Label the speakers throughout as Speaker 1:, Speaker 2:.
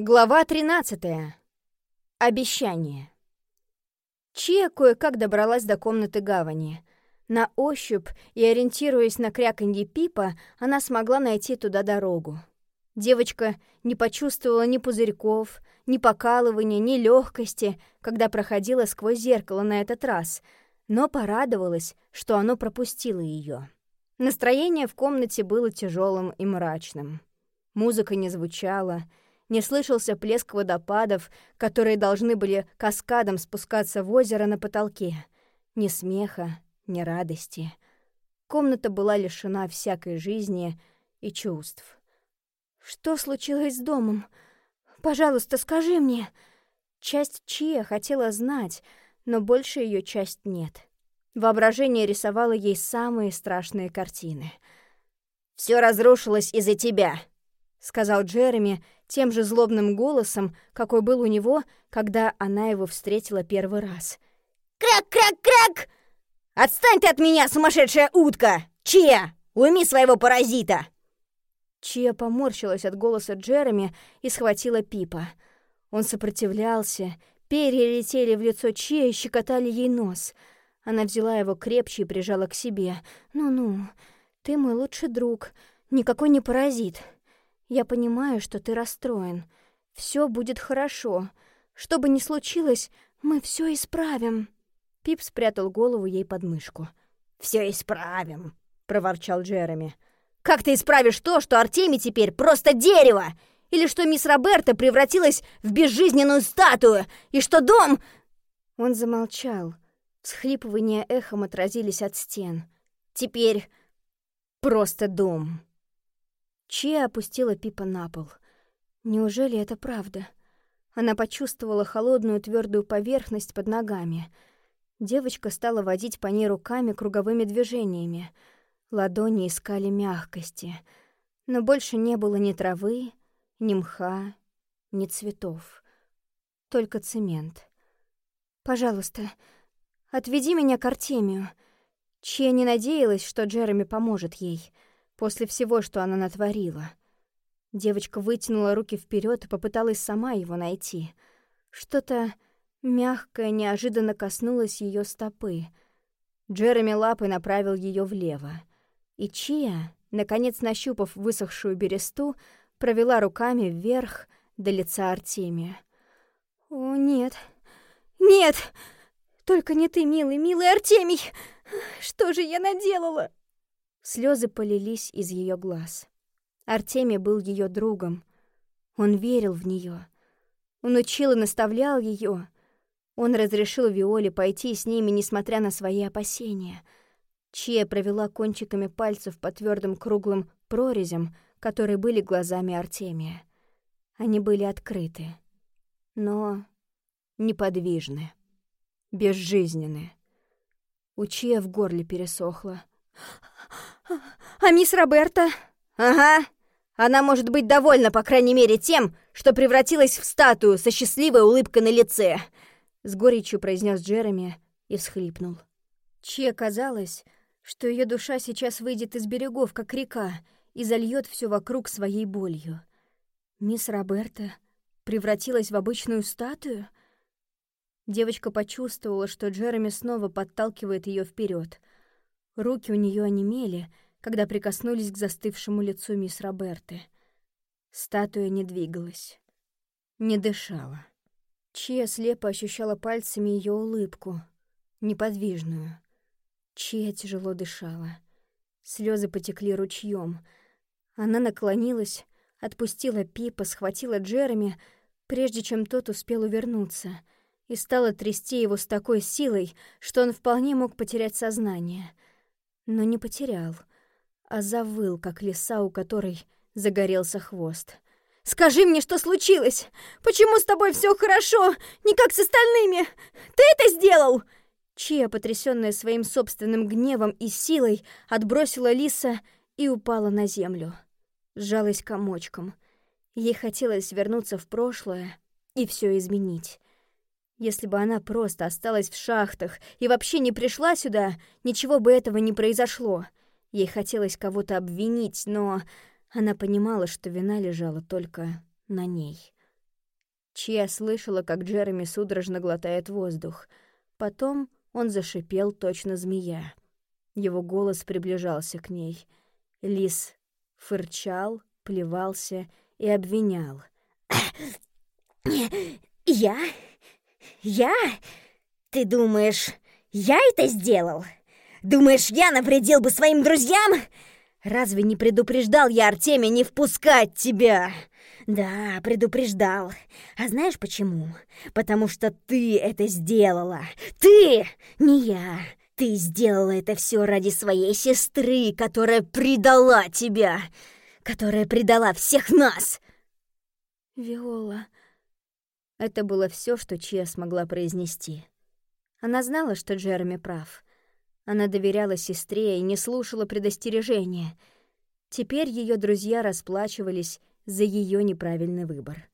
Speaker 1: Глава 13. Обещание. Чия кое-как добралась до комнаты гавани. На ощупь и ориентируясь на кряканье Пипа, она смогла найти туда дорогу. Девочка не почувствовала ни пузырьков, ни покалывания, ни легкости, когда проходила сквозь зеркало на этот раз, но порадовалась, что оно пропустило ее. Настроение в комнате было тяжелым и мрачным. Музыка не звучала — не слышался плеск водопадов, которые должны были каскадом спускаться в озеро на потолке. Ни смеха, ни радости. Комната была лишена всякой жизни и чувств. «Что случилось с домом? Пожалуйста, скажи мне!» Часть Чия хотела знать, но больше ее часть нет. Воображение рисовало ей самые страшные картины. «Все разрушилось из-за тебя», — сказал Джереми тем же злобным голосом, какой был у него, когда она его встретила первый раз.
Speaker 2: «Крак-крак-крак! Отстань ты от меня, сумасшедшая утка! Чья? Уйми своего паразита!»
Speaker 1: Чия поморщилась от голоса Джереми и схватила Пипа. Он сопротивлялся, перья летели в лицо Чия и щекотали ей нос. Она взяла его крепче и прижала к себе. «Ну-ну, ты мой лучший друг, никакой не паразит». Я понимаю, что ты расстроен. Все будет хорошо. Что бы ни случилось, мы все исправим. Пип спрятал голову ей под мышку.
Speaker 2: Все исправим, проворчал Джереми. Как ты исправишь то, что Артемий теперь просто дерево? Или что мисс Роберта превратилась в безжизненную статую? И что дом...»
Speaker 1: Он замолчал. Всхлипывания эхом отразились от стен.
Speaker 2: «Теперь просто дом».
Speaker 1: Чия опустила Пипа на пол. Неужели это правда? Она почувствовала холодную твердую поверхность под ногами. Девочка стала водить по ней руками круговыми движениями. Ладони искали мягкости. Но больше не было ни травы, ни мха, ни цветов. Только цемент. «Пожалуйста, отведи меня к Артемию». Чья не надеялась, что Джереми поможет ей — после всего, что она натворила. Девочка вытянула руки вперед и попыталась сама его найти. Что-то мягкое неожиданно коснулось ее стопы. Джереми лапой направил ее влево. И Чия, наконец нащупав высохшую бересту, провела руками вверх до лица Артемия. «О, нет! Нет! Только не ты, милый, милый Артемий! Что же я наделала?» Слезы полились из ее глаз. Артемий был ее другом. Он верил в нее. Он учил и наставлял ее. Он разрешил Виоле пойти с ними, несмотря на свои опасения. Чия провела кончиками пальцев по твердым круглым прорезям, которые были глазами Артемия. Они были открыты, но неподвижны, безжизненны. У Чия в горле пересохло.
Speaker 2: А мисс Роберта? Ага. Она может быть довольна, по крайней мере, тем, что превратилась в статую со счастливой улыбкой на лице. С горечью произнес Джереми и всхлипнул.
Speaker 1: Че казалось, что ее душа сейчас выйдет из берегов, как река, и зальет все вокруг своей болью. Мисс Роберта превратилась в обычную статую? Девочка почувствовала, что Джереми снова подталкивает ее вперед. Руки у нее онемели, когда прикоснулись к застывшему лицу мисс Роберты. Статуя не двигалась, не дышала. Чия слепо ощущала пальцами ее улыбку, неподвижную. Чия тяжело дышала. Слезы потекли ручьем. Она наклонилась, отпустила Пипа, схватила Джереми, прежде чем тот успел увернуться, и стала трясти его с такой силой, что он вполне мог потерять сознание — но не потерял, а завыл, как лиса, у которой загорелся хвост. «Скажи мне, что случилось? Почему с тобой все хорошо, не как с остальными? Ты это сделал?» Чия, потрясённая своим собственным гневом и силой, отбросила лиса и упала на землю. Сжалась комочком. Ей хотелось вернуться в прошлое и все изменить. Если бы она просто осталась в шахтах и вообще не пришла сюда, ничего бы этого не произошло. Ей хотелось кого-то обвинить, но она понимала, что вина лежала только на ней. Чья слышала, как Джереми судорожно глотает воздух. Потом он зашипел точно змея. Его голос приближался к ней. Лис фырчал, плевался и обвинял.
Speaker 2: «Я? Я? Ты думаешь, я это сделал? Думаешь, я навредил бы своим друзьям? Разве не предупреждал я Артемия не впускать тебя?» «Да, предупреждал. А знаешь почему? Потому что ты это сделала. Ты, не я. Ты сделала это все ради своей сестры, которая предала тебя, которая предала всех нас!»
Speaker 1: «Виола...» Это было все, что Чия смогла произнести. Она знала, что Джереми прав. Она доверяла сестре и не слушала предостережения. Теперь ее друзья расплачивались за ее неправильный выбор.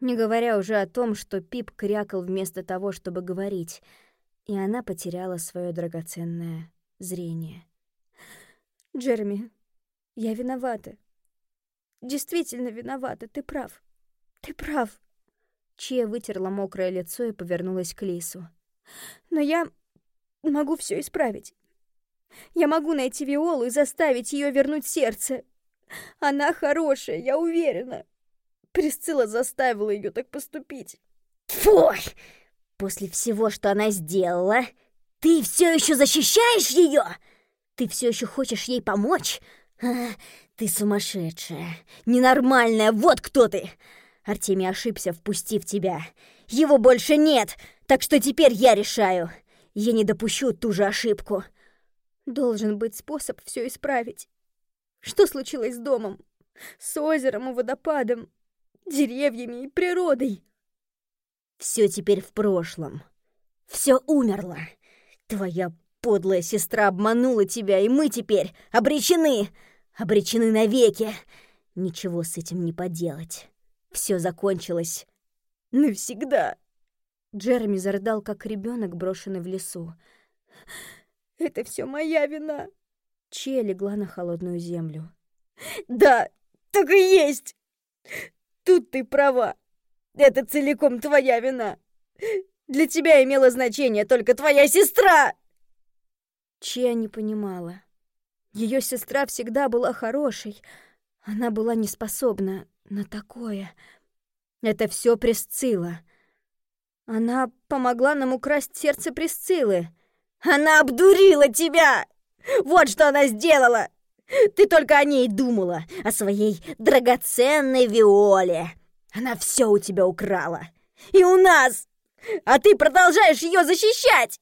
Speaker 1: Не говоря уже о том, что Пип крякал вместо того, чтобы говорить — и она потеряла свое драгоценное зрение. «Джереми, я виновата. Действительно виновата, ты прав. Ты прав». Чия вытерла мокрое лицо и повернулась к Лису. «Но я могу все исправить. Я могу найти Виолу и заставить ее вернуть сердце. Она хорошая, я уверена. Присцилла заставила ее так поступить».
Speaker 2: «Фу!» После всего, что она сделала, ты все еще защищаешь ее? Ты все еще хочешь ей помочь? А, ты сумасшедшая, ненормальная, вот кто ты! Артемий ошибся, впустив тебя. Его больше нет, так что теперь я решаю. Я не допущу ту же ошибку.
Speaker 1: Должен быть способ все исправить. Что случилось с домом? С озером и водопадом, деревьями и природой?
Speaker 2: Все теперь в прошлом. Все умерло. Твоя подлая сестра обманула тебя, и мы теперь обречены. Обречены навеки. Ничего с этим не поделать. Все закончилось навсегда.
Speaker 1: Джереми зарыдал, как ребенок, брошенный в лесу. «Это все моя вина!» Чья легла на холодную землю. «Да, так и есть! Тут ты права. Это целиком твоя вина. Для тебя имела значение только твоя сестра!» Чья не понимала. Ее сестра всегда была хорошей. Она была не способна на такое. Это все Пресцилла. Она помогла нам украсть сердце Пресциллы. Она обдурила тебя! Вот что она сделала! Ты только о ней думала, о своей драгоценной Виоле. Она все у тебя украла. И у нас! А ты продолжаешь ее защищать!»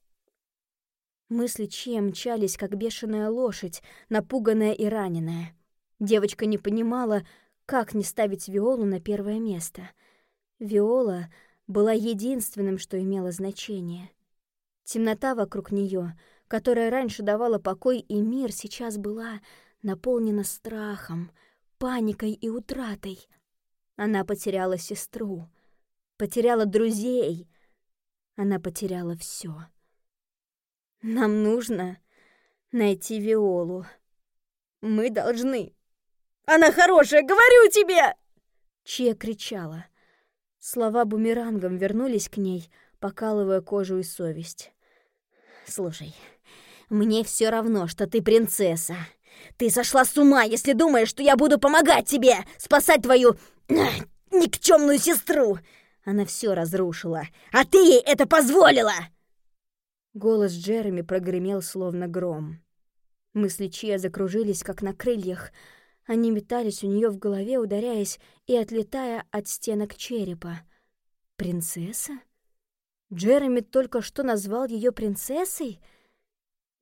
Speaker 1: Мысли Чия мчались, как бешеная лошадь, напуганная и раненая. Девочка не понимала, как не ставить Виолу на первое место. Виола была единственным, что имело значение. Темнота вокруг нее, которая раньше давала покой и мир, сейчас была наполнена страхом, паникой и утратой — она потеряла сестру, потеряла друзей. Она потеряла все. Нам нужно найти Виолу. Мы должны. Она хорошая, говорю тебе! Чья кричала. Слова бумерангом вернулись к ней, покалывая кожу и совесть. «Слушай, мне все равно, что ты принцесса. Ты сошла с ума, если думаешь, что я буду помогать тебе, спасать твою никчемную сестру! Она все разрушила, а ты ей это позволила!» Голос Джереми прогремел, словно гром. Мысли Чия закружились, как на крыльях. Они метались у нее в голове, ударяясь и отлетая от стенок черепа. «Принцесса? Джереми только что назвал ее принцессой?»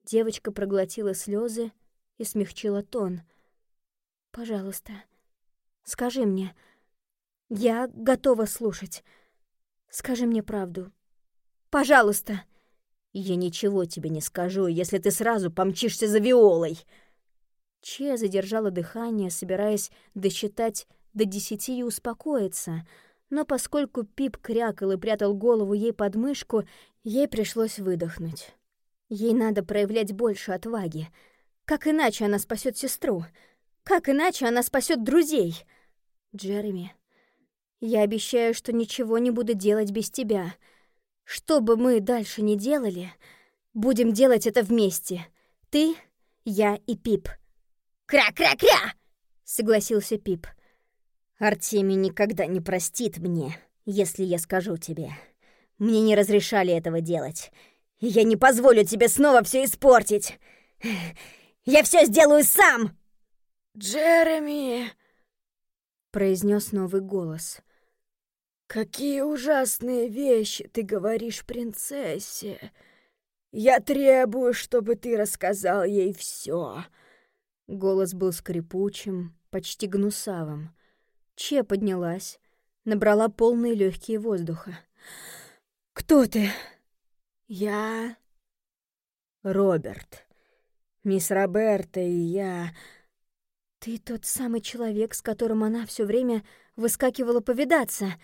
Speaker 1: Девочка проглотила слезы и смягчила тон. «Пожалуйста, скажи мне, я готова слушать. Скажи мне правду. Пожалуйста. Я ничего тебе не скажу, если ты сразу помчишься за Виолой. Че задержала дыхание, собираясь досчитать до десяти и успокоиться, но поскольку Пип крякал и прятал голову ей под мышку, ей пришлось выдохнуть. Ей надо проявлять больше отваги. Как иначе она спасет сестру? Как иначе она спасет друзей? Джереми, Я обещаю, что ничего не буду делать без тебя. Что бы мы дальше ни делали, будем делать это вместе. Ты, я и Пип.
Speaker 2: «Кра-кра-кра!»
Speaker 1: — согласился Пип.
Speaker 2: «Артемий никогда не простит мне, если я скажу тебе. Мне не разрешали этого делать. Я не позволю тебе снова все испортить. Я все сделаю сам!»
Speaker 3: «Джереми!» — произнес новый голос. «Какие ужасные вещи ты говоришь принцессе! Я требую, чтобы ты рассказал ей все.
Speaker 1: Голос был скрипучим, почти гнусавым. Че поднялась, набрала полные легкие воздуха. «Кто ты?»
Speaker 3: «Я...» «Роберт. Мисс Роберта и я...»
Speaker 1: «Ты тот самый человек, с которым она все время выскакивала повидаться».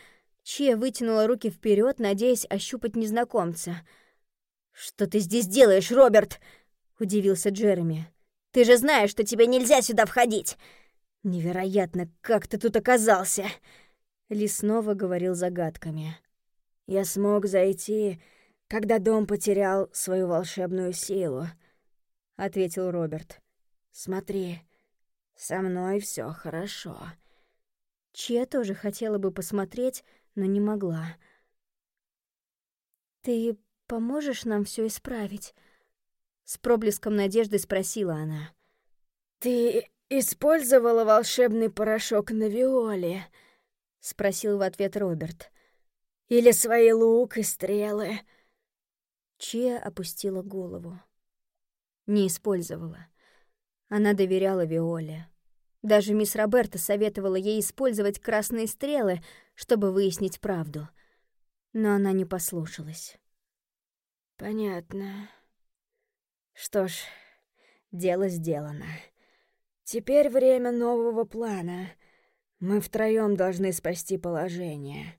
Speaker 1: Че вытянула руки вперед, надеясь ощупать незнакомца.
Speaker 2: «Что ты здесь делаешь, Роберт?» — удивился Джереми. Ты же знаешь, что тебе нельзя сюда входить. Невероятно, как ты тут оказался.
Speaker 1: Ли снова говорил загадками.
Speaker 3: Я смог зайти, когда дом потерял свою волшебную силу, ответил Роберт. Смотри, со мной все хорошо.
Speaker 1: Че тоже хотела бы посмотреть, но не могла. Ты поможешь нам все исправить? С проблеском надежды спросила она.
Speaker 3: «Ты использовала волшебный порошок на Виоле?» — спросил в ответ Роберт. «Или свои лук и стрелы?»
Speaker 1: Чия опустила голову. Не использовала. Она доверяла Виоле. Даже мисс Роберта советовала ей использовать красные стрелы, чтобы выяснить правду. Но она не послушалась.
Speaker 3: «Понятно», что ж, дело сделано. Теперь время нового плана. Мы втроем должны спасти положение.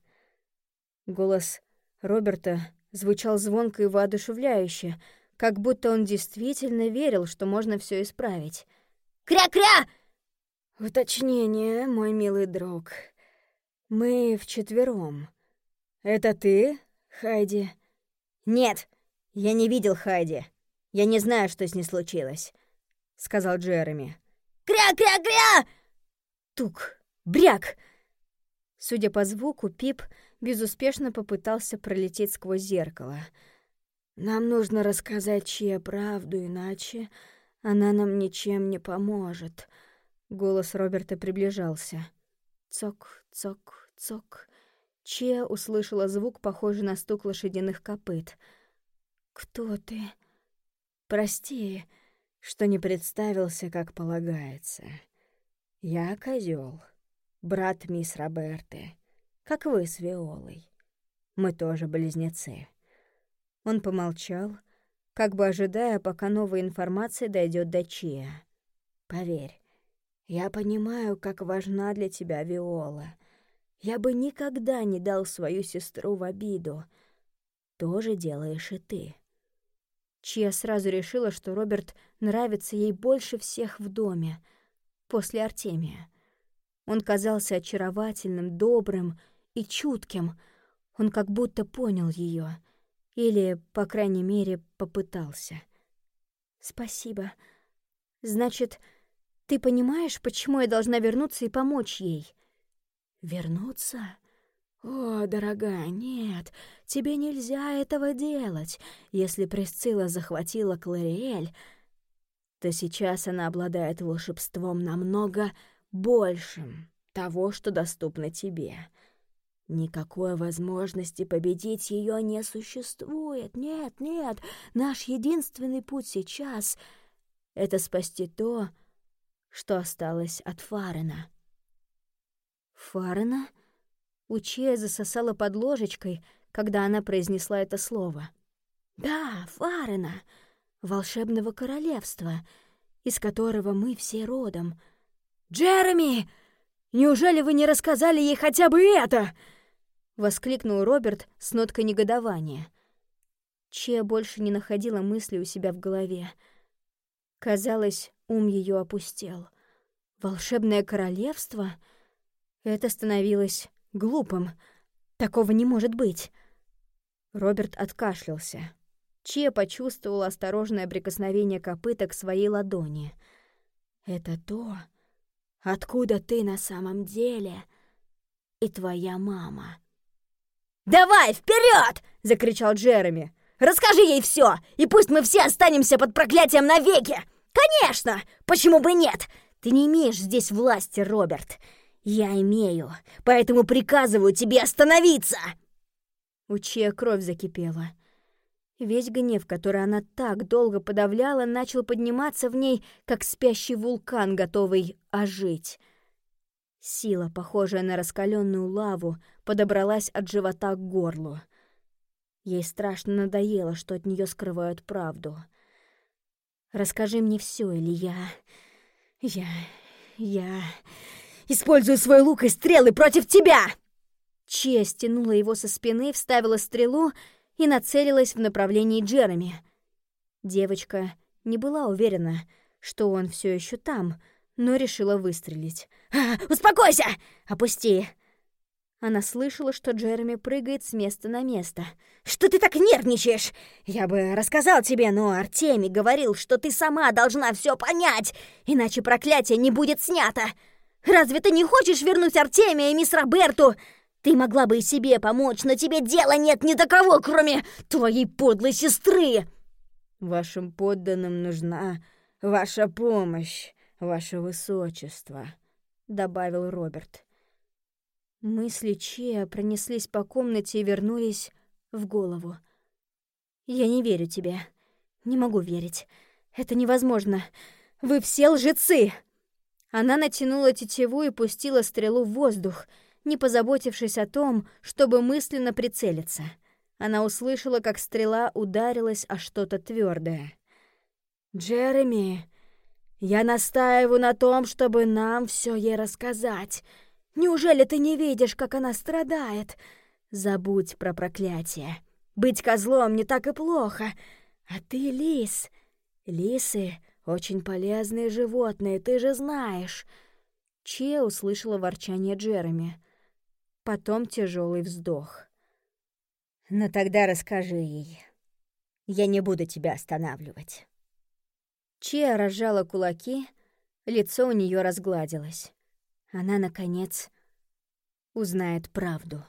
Speaker 1: Голос Роберта звучал звонко и воодушевляюще, как будто он действительно верил, что можно все исправить.
Speaker 2: «Кря-кря!»
Speaker 3: «Уточнение, мой милый друг. Мы вчетвером. Это ты, Хайди?»
Speaker 2: «Нет, я не видел Хайди. Я не знаю, что с ней случилось», — сказал Джереми. «Кря-кря-кря!»
Speaker 1: Тук! Бряк! Судя по звуку, Пип безуспешно попытался пролететь сквозь зеркало.
Speaker 3: «Нам нужно рассказать чья правду, иначе она нам ничем не поможет».
Speaker 1: Голос Роберта приближался. Цок, цок, цок. Чия услышала звук, похожий на стук лошадиных копыт. «Кто ты?»
Speaker 3: Прости, что не представился, как полагается. Я козел, брат мисс Роберты, как вы с Виолой. Мы тоже близнецы.
Speaker 1: Он помолчал, как бы ожидая, пока новая информация дойдет до Чия.
Speaker 3: Поверь, я понимаю, как важна для тебя Виола. Я бы никогда не дал свою сестру в обиду. То же делаешь и ты.
Speaker 1: Чья сразу решила, что Роберт нравится ей больше всех в доме, после Артемия. Он казался очаровательным, добрым и чутким. Он как будто понял ее, или, по крайней мере, попытался. «Спасибо. Значит, ты понимаешь, почему я должна вернуться и помочь ей?»
Speaker 3: «Вернуться?» «О, дорогая, нет, тебе нельзя этого делать. Если Пресцилла захватила Клариэль, то сейчас она обладает волшебством намного большим того, что доступно тебе. Никакой возможности победить ее не существует. Нет, нет, наш единственный путь сейчас — это спасти то, что осталось от Фарена».
Speaker 1: «Фарена?» Лучия засосала под ложечкой, когда она произнесла это слово.
Speaker 3: «Да, Фарена, волшебного королевства, из которого мы все родом. Джереми, неужели вы не рассказали ей хотя бы это?»
Speaker 1: — воскликнул Роберт с ноткой негодования. Че больше не находила мысли у себя в голове. Казалось, ум ее опустел. Волшебное королевство? Это становилось глупым. Такого не может быть. Роберт откашлялся. Чия почувствовал осторожное прикосновение копыта к своей ладони. «Это то, откуда ты на самом деле и твоя мама».
Speaker 2: «Давай, вперед! закричал Джереми. «Расскажи ей все, и пусть мы все останемся под проклятием навеки! Конечно! Почему бы нет? Ты не имеешь здесь власти, Роберт. Я имею, поэтому приказываю тебе остановиться!»
Speaker 1: У Чия кровь закипела. Весь гнев, который она так долго подавляла, начал подниматься в ней, как спящий вулкан, готовый ожить. Сила, похожая на раскаленную лаву, подобралась от живота к горлу. Ей страшно надоело, что от нее скрывают правду. «Расскажи мне все, или я... я... я...» «Использую свой лук и стрелы против тебя!» Чия стянула его со спины, вставила стрелу и нацелилась в направлении Джереми. Девочка не была уверена, что он все еще там, но решила выстрелить.
Speaker 2: «А, «Успокойся! Опусти!»
Speaker 1: Она слышала, что Джереми прыгает с места на место.
Speaker 2: «Что ты так нервничаешь? Я бы рассказал тебе, но Артемий говорил, что ты сама должна все понять, иначе проклятие не будет снято. Разве ты не хочешь вернуть Артемия и мисс Роберту? Ты могла бы и себе помочь, но тебе дела нет ни до кого, кроме твоей подлой сестры!»
Speaker 3: «Вашим подданным нужна ваша помощь, ваше высочество», — добавил Роберт.
Speaker 1: Мысли Чия пронеслись по комнате и вернулись в голову. «Я не верю тебе. Не могу верить. Это невозможно. Вы все лжецы!» Она натянула тетиву и пустила стрелу в воздух — не позаботившись о том, чтобы мысленно прицелиться. Она услышала, как стрела ударилась о что-то твердое.
Speaker 3: «Джереми, я настаиваю на том, чтобы нам все ей рассказать. Неужели ты не видишь, как она страдает? Забудь про проклятие. Быть козлом не так и плохо. А ты лис. Лисы — очень полезные животные, ты же знаешь».
Speaker 1: Чия услышала ворчание Джереми потом тяжелый вздох.
Speaker 2: «Ну тогда расскажи ей. Я не буду тебя останавливать».
Speaker 1: Чия разжала кулаки, лицо у нее разгладилось. Она, наконец, узнает правду.